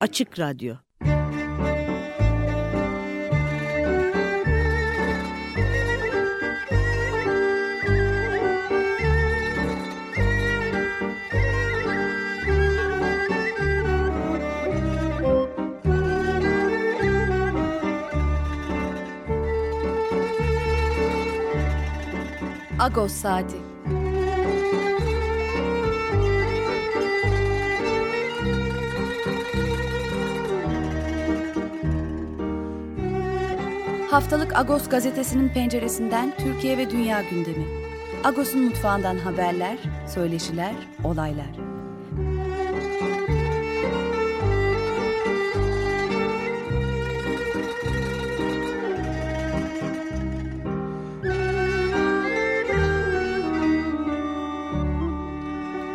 Açık Radyo. Agos Saati Haftalık Agos gazetesinin penceresinden Türkiye ve dünya gündemi. Agos'un mutfağından haberler, söyleşiler, olaylar.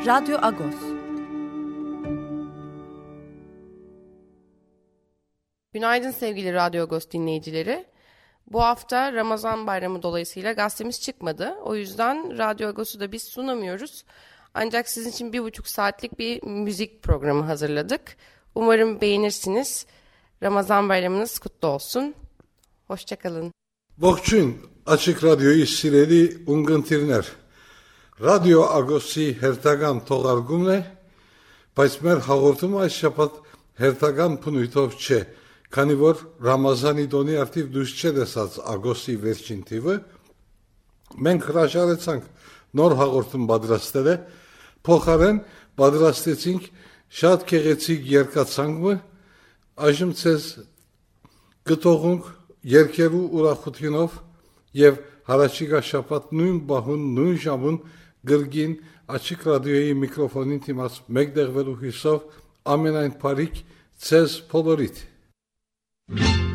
Radyo Agos. Günaydın sevgili Radyo Agos dinleyicileri. Bu hafta Ramazan bayramı dolayısıyla gazetemiz çıkmadı. O yüzden Radyo Agos'u da biz sunamıyoruz. Ancak sizin için bir buçuk saatlik bir müzik programı hazırladık. Umarım beğenirsiniz. Ramazan bayramınız kutlu olsun. Hoşçakalın. Bokçun Açık Radyo'yu sileli Ungın Tirner. Radyo Agosi Hertagan Tolar Gumne Paçmer Havurtum Ayşapat Hertagan Punuytovçe քանի որ Ռամազանի տոնի արդիվ դուրս չէ դեսած Ագոսի վերջին թիվը, մենք հրաժարեցանք նոր հաղորդում պատրաստել է, փոխարեն պատրաստեցինք շատ քեղեցիկ երկացանկը, այժմ ցեզ գտողունք երկերու ուրախությունով եւ հարաճիգա շաբաթ նույն բահուն նույն ժամուն գրգին աչիկ ռադիոյի միկրոֆոնին դիմաց մեկդեղվելու հույսով ամենայն բարիք ցեզ բոլորիդ you.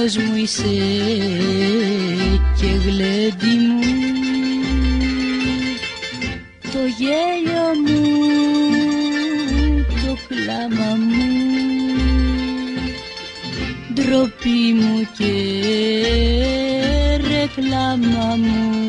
Καημός μου είσαι και γλέντι μου Το γέλιο μου, το κλάμα μου Ντροπή μου και reclamamos.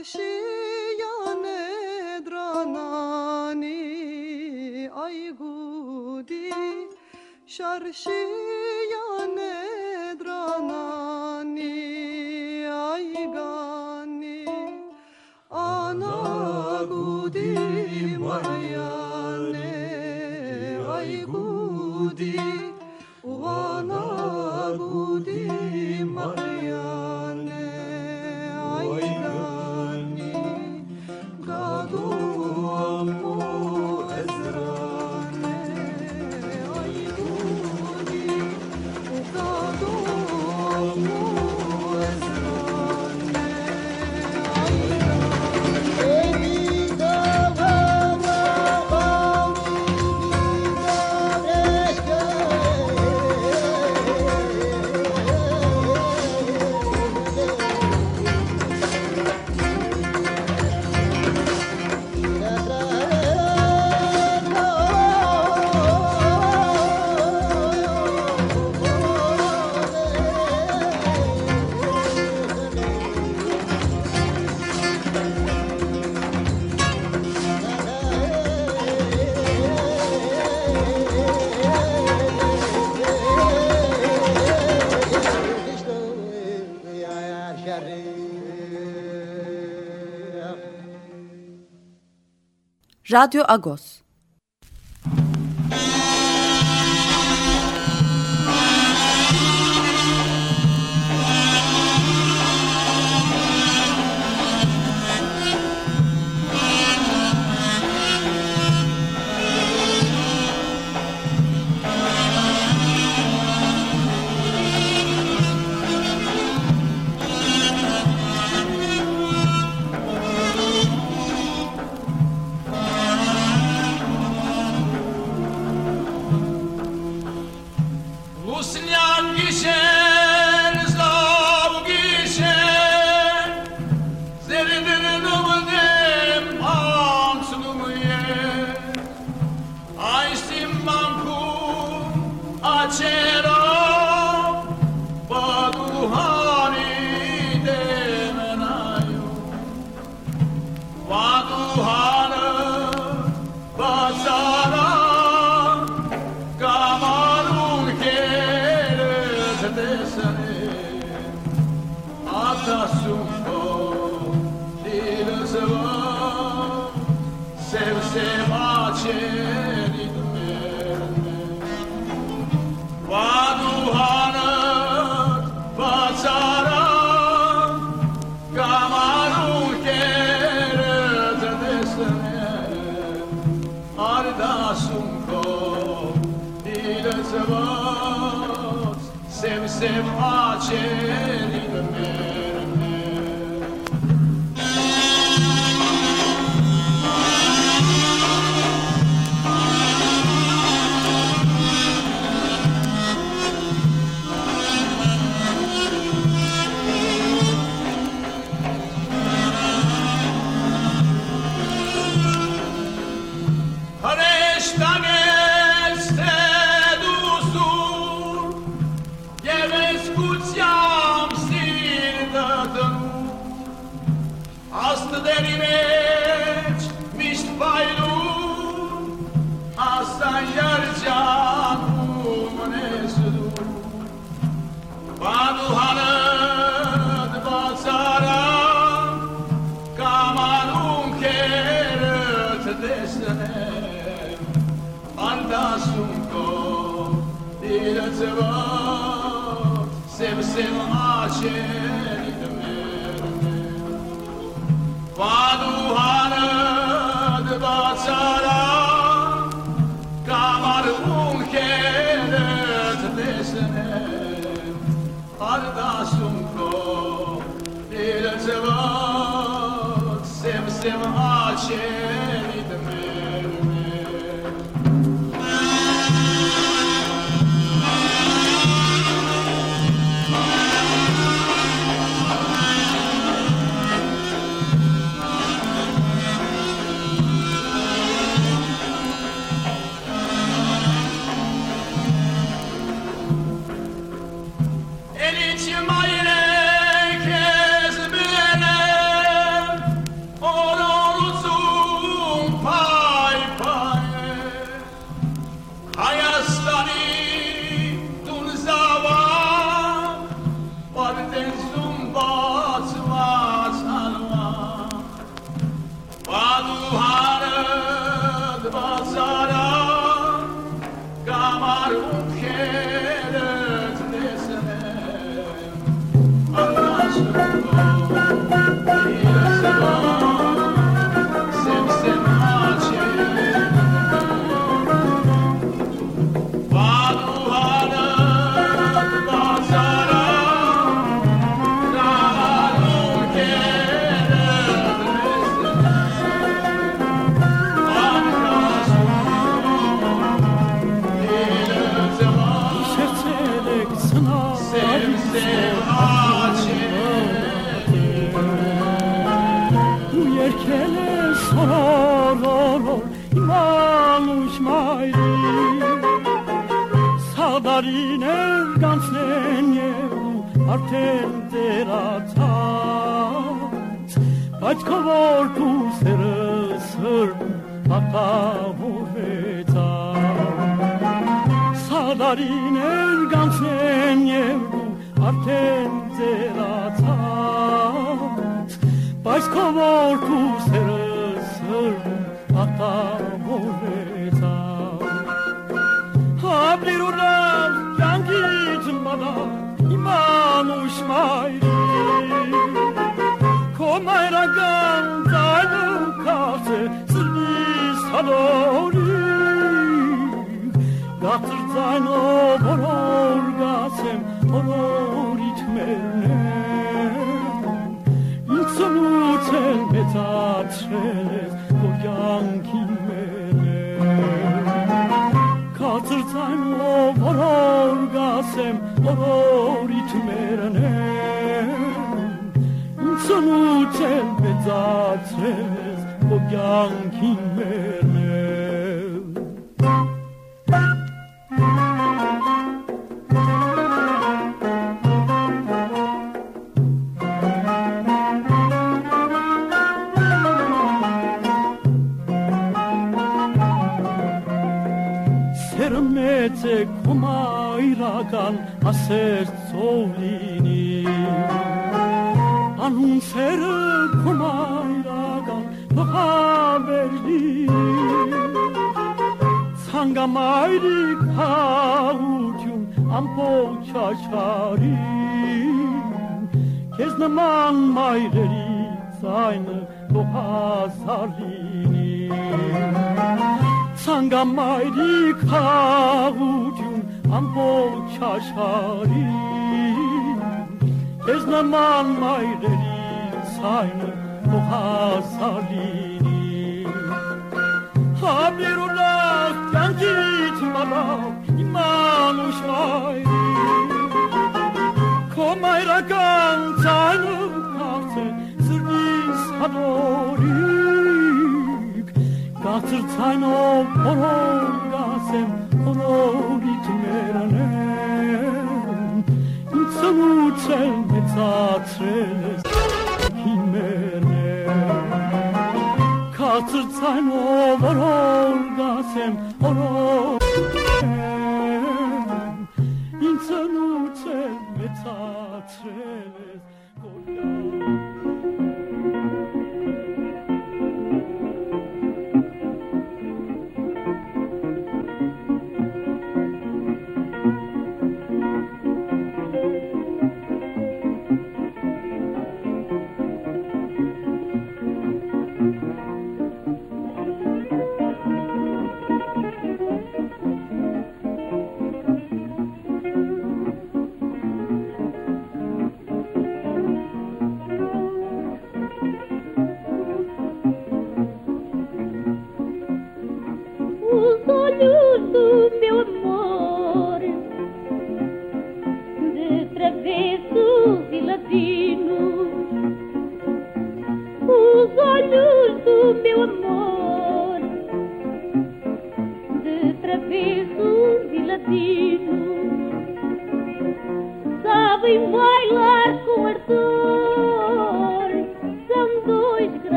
Çarşıya nedranani ay gudi Çarşıya Radyo Agos. зовут, всем-всем ночи. ten de la ta Pat kovor tu ser ser pata vureta Sadarin el gansen yevu arte منو بزرگسم بروریت مرنه Lütfen utel metatres Koyan kimele Katırtan o varor gasem Varor itmerene Lütfen utel metatres Koyan kimele Batırsan olur ol Kasem olur İnsan uçer ve tatreves Koyar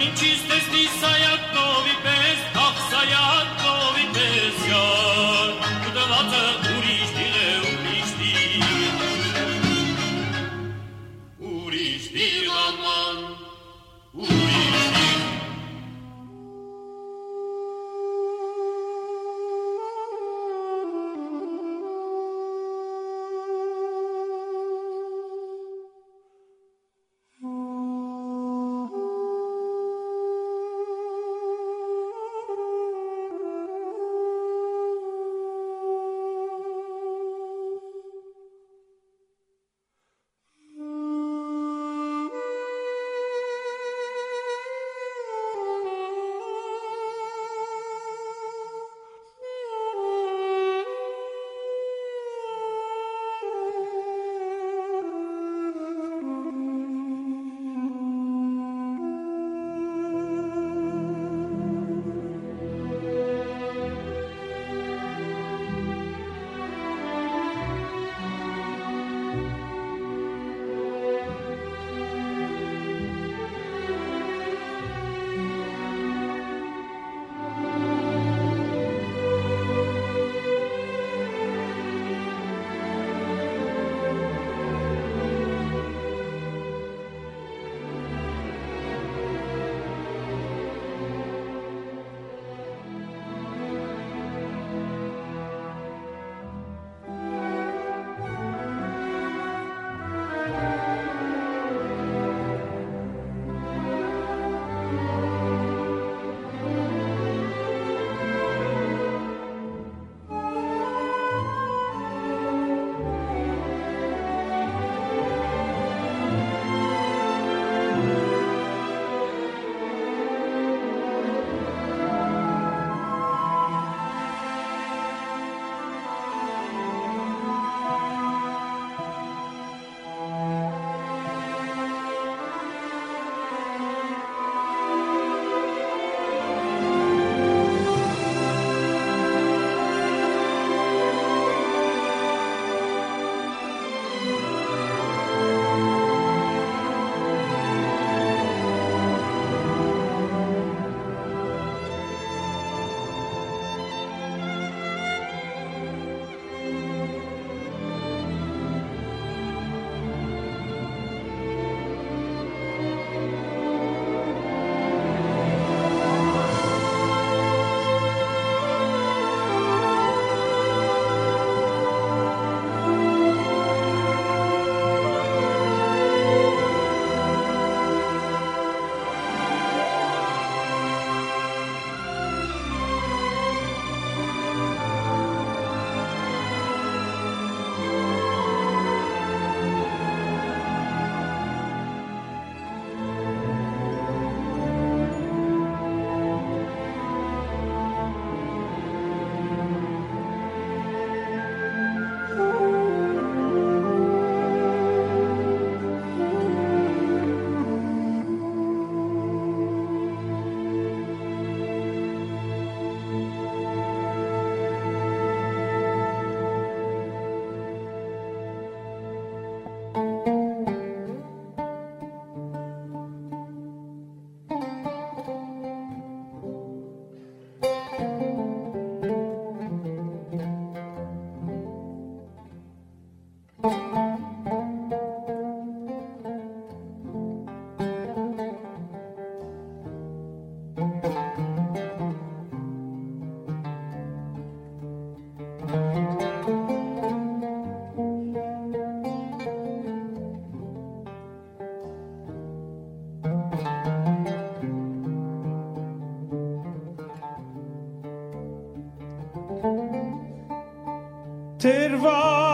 amintiți desnisa iată Tirva.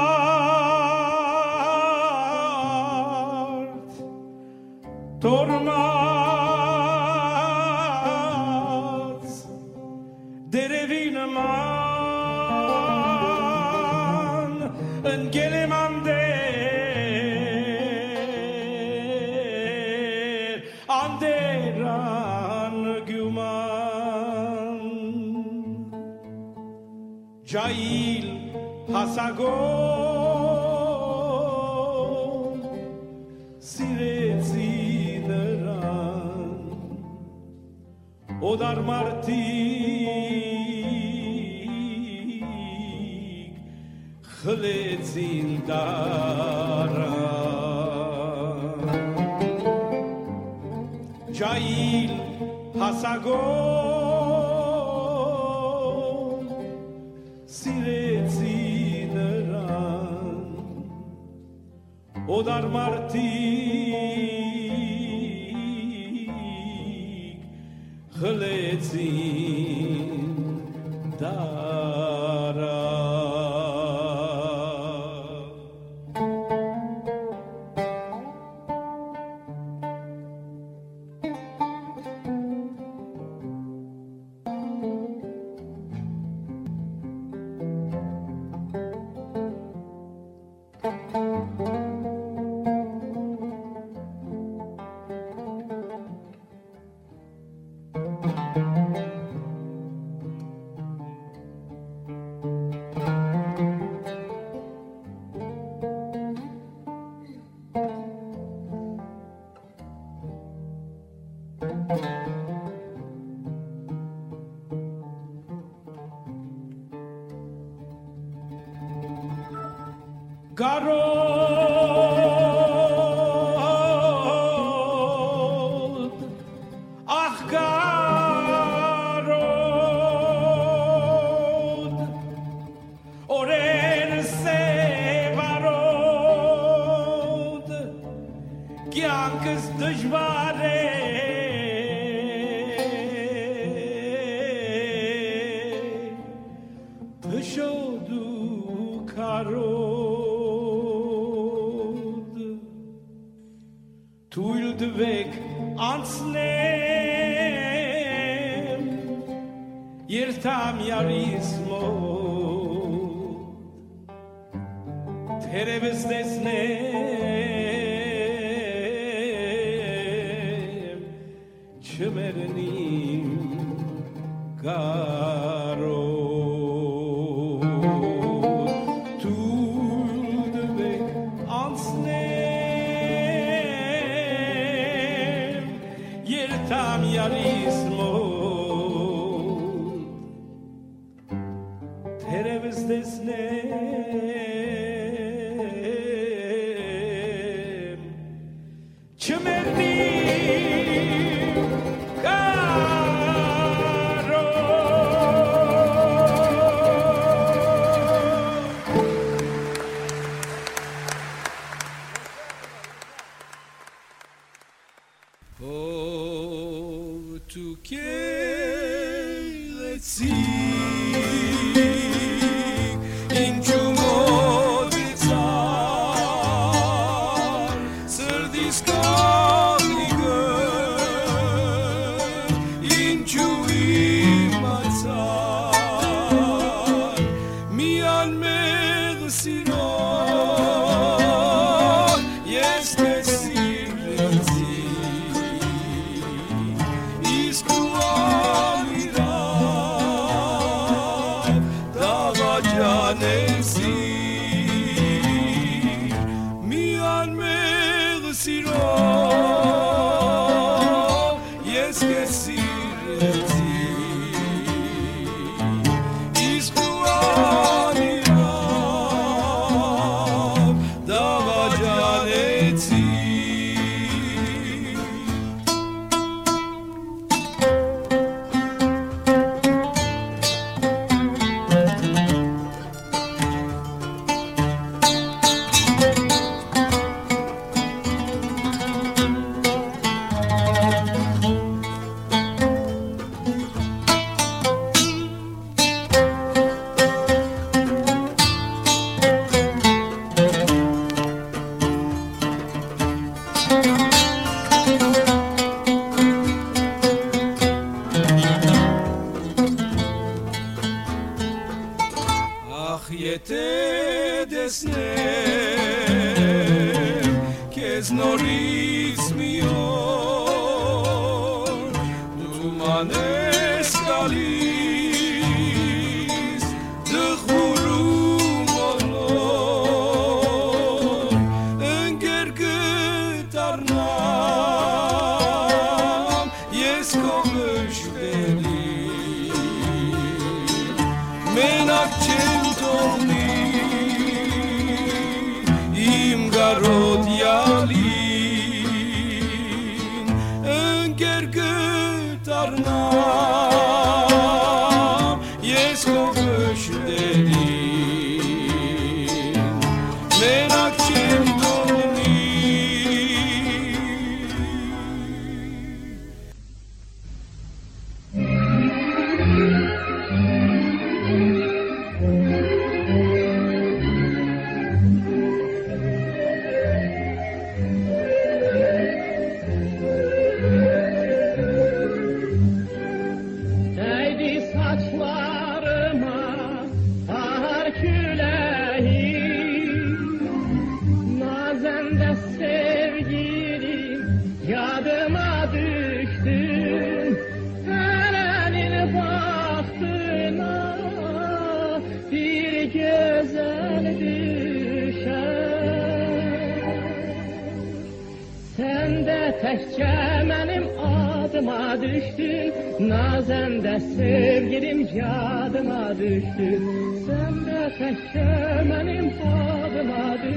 कि आंकस दुश्वारे? Pışodu karod Tuyuldu weg ans nem Yırtam yarismo Terebes desnem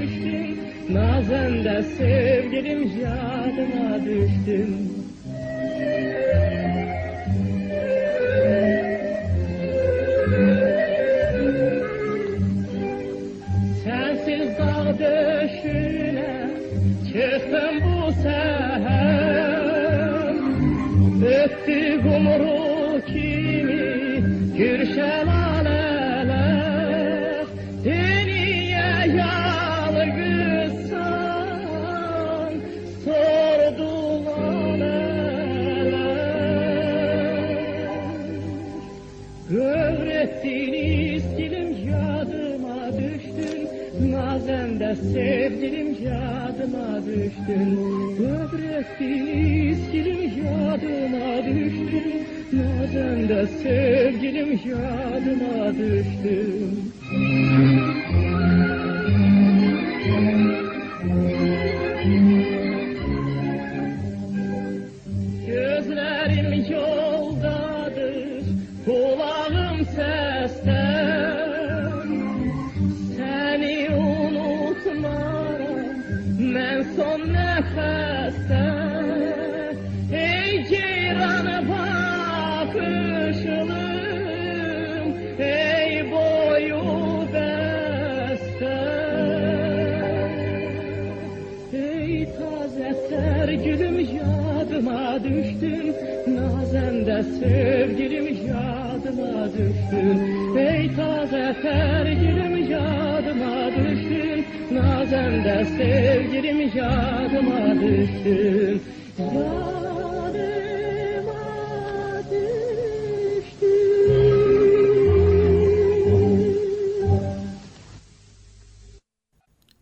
düştü Nazında sevgilim yadına düştüm. de sevgilim yadıma düştüm.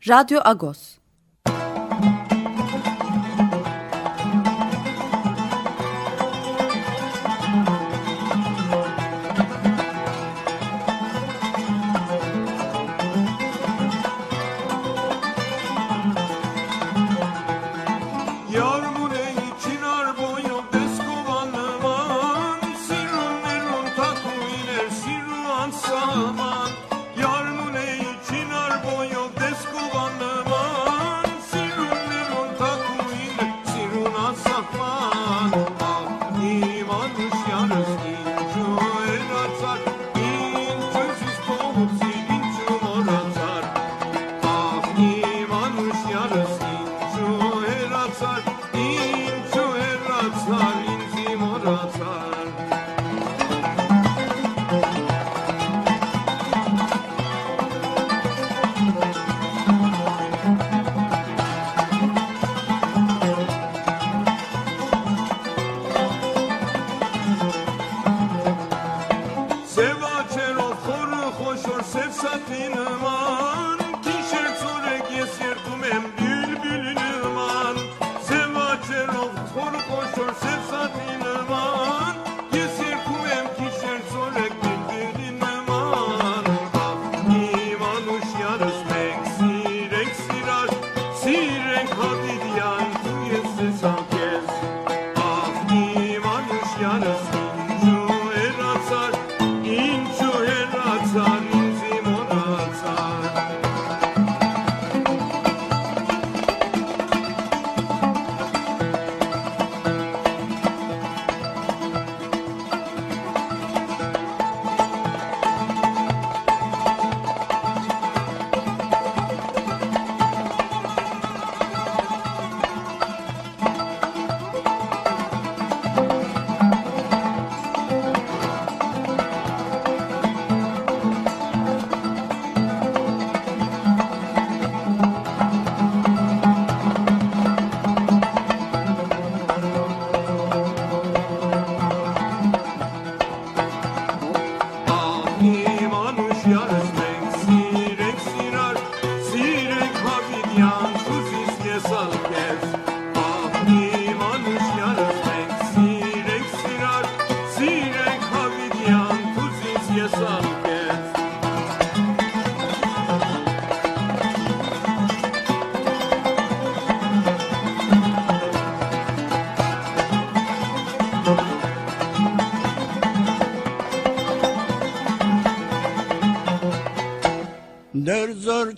Rádio Agos.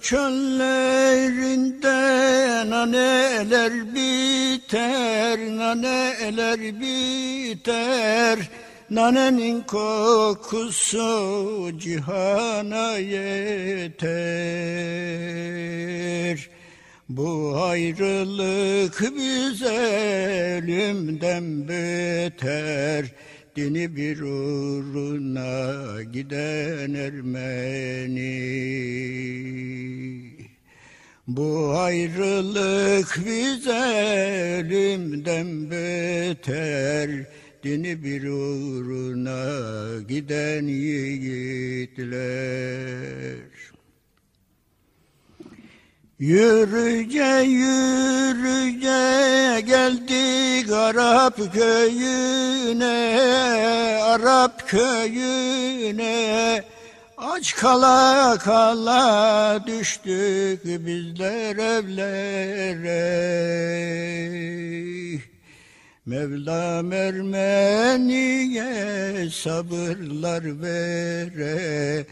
Çöllerinde naneler biter, naneler biter. Nanenin kokusu cihana yeter. Bu ayrılık bize ölümden beter. Dini bir uğruna giden Ermeni. Bu ayrılık bize ölümden beter. Dini bir uğruna giden yiğitler. Yürüce yürüce geldik Arap köyüne, Arap köyüne. Aç kala kala düştük bizler evlere. Mevlam Ermeniye sabırlar vere.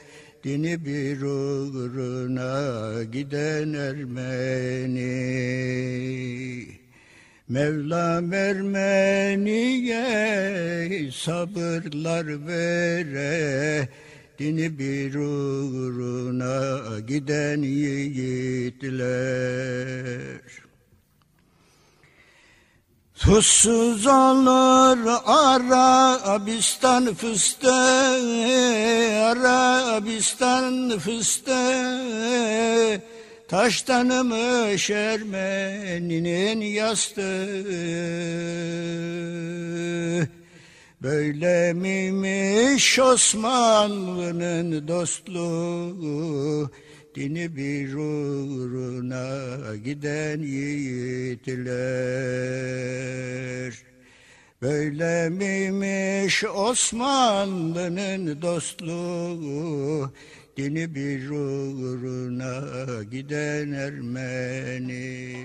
Dini bir uğruna giden Ermeni. Mevlam Ermeniye sabırlar vere. Dini bir uğruna giden yiğitler Tuzsuz olur Arabistan fıstığı, Arabistan fıstığı. Taştanımış Ermeninin yastığı. Böyle miymiş Osmanlı'nın dostluğu? Dini bir uğruna giden yiğitler. Böyle miymiş Osmanlı'nın dostluğu? Dini bir uğruna giden Ermeni.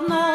No.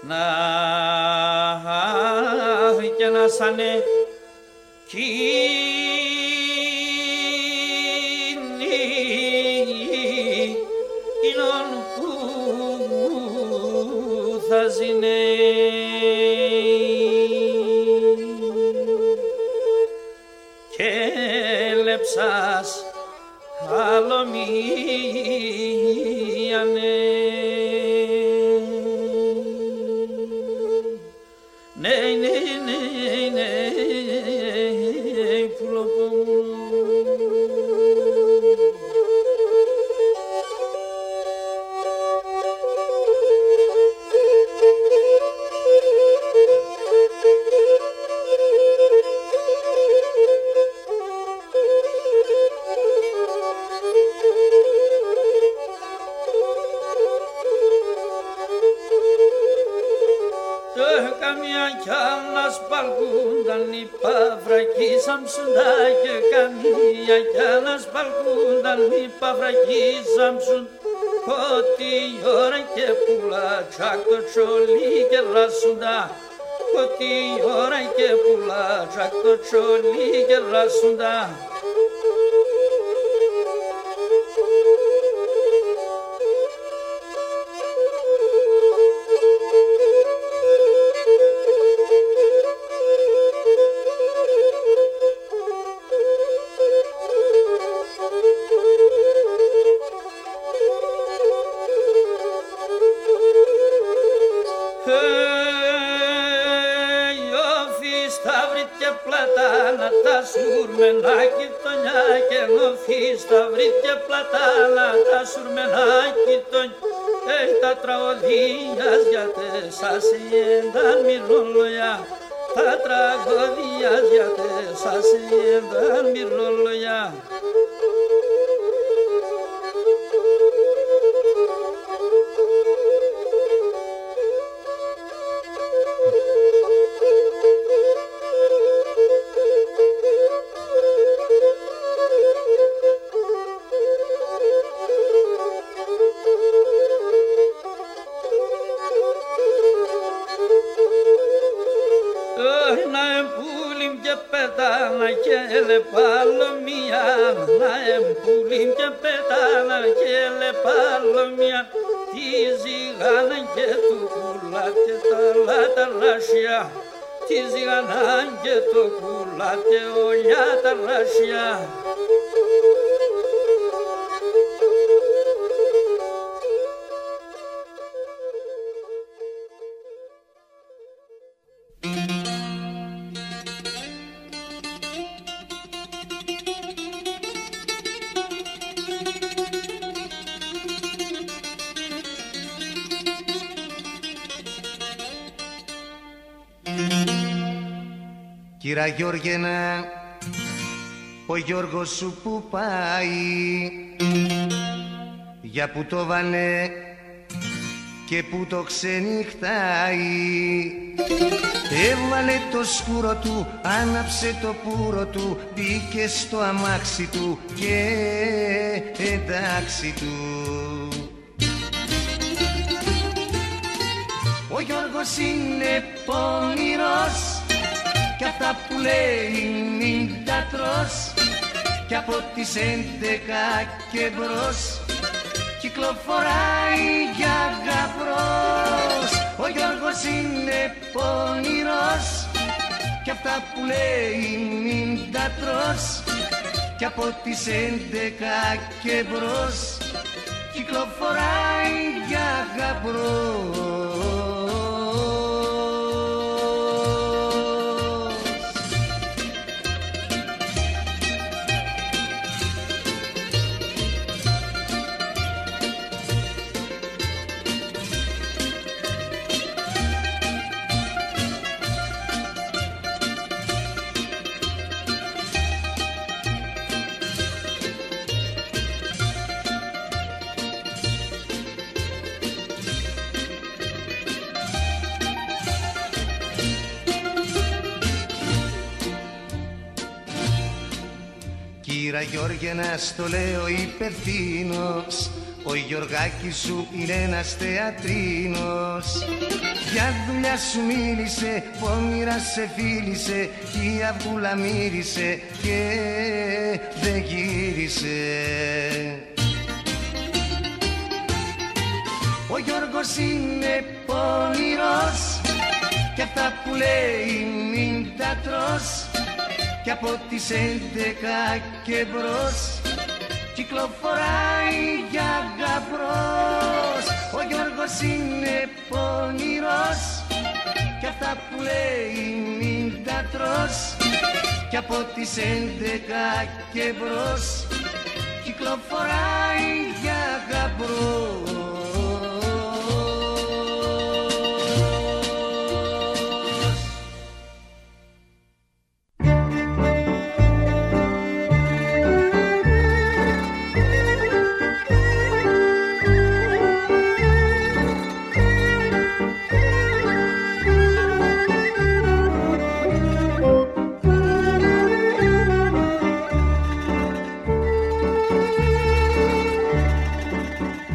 να και να σανε κοινών που θα ζηνέ. Και λεψάς άλλο οι παυρακοί σαμψούν Ότι η ώρα και πουλά τσακ το τσολί και ρασούντα Ότι η ώρα και πουλά τσακ το τσολί και ρασούντα θαλάσσια. Κύρα Γιώργενα, ο Γιώργος σου που πάει Για που το βάλε και που το ξενυχτάει. Έβαλε το σκούρο του, άναψε το πουρο του Μπήκε στο αμάξι του και εντάξει του. Ο Γιώργος είναι πονηρός κι αυτά που λέει μην τα τρως κι από τις έντεκα και μπρος κυκλοφοράει για γαμπρός. Ο Γιώργος είναι πονηρός κι αυτά που λέει μην τα τρως. Κι από τις έντεκα και μπρος κυκλοφοράει για γαμπρός Κύρα Γιώργε να στο λέω υπευθύνος. Ο Γιωργάκης σου είναι ένας θεατρίνος. Για δουλειά σου μίλησε, πόμοιρα σε φίλησε Η αυγούλα μύρισε και δεν γύρισε. Ο Γιώργος Γιώργος είναι πονηρός και αυτά που λέει μην τα τρως και από τις 11 και μπρος κυκλοφοράει για γαμπρός. Ο Γιώργος είναι πονηρός και αυτά που λέει μην τα τρως. Και από τις 11 και μπρος κυκλοφοράει για γαμπρός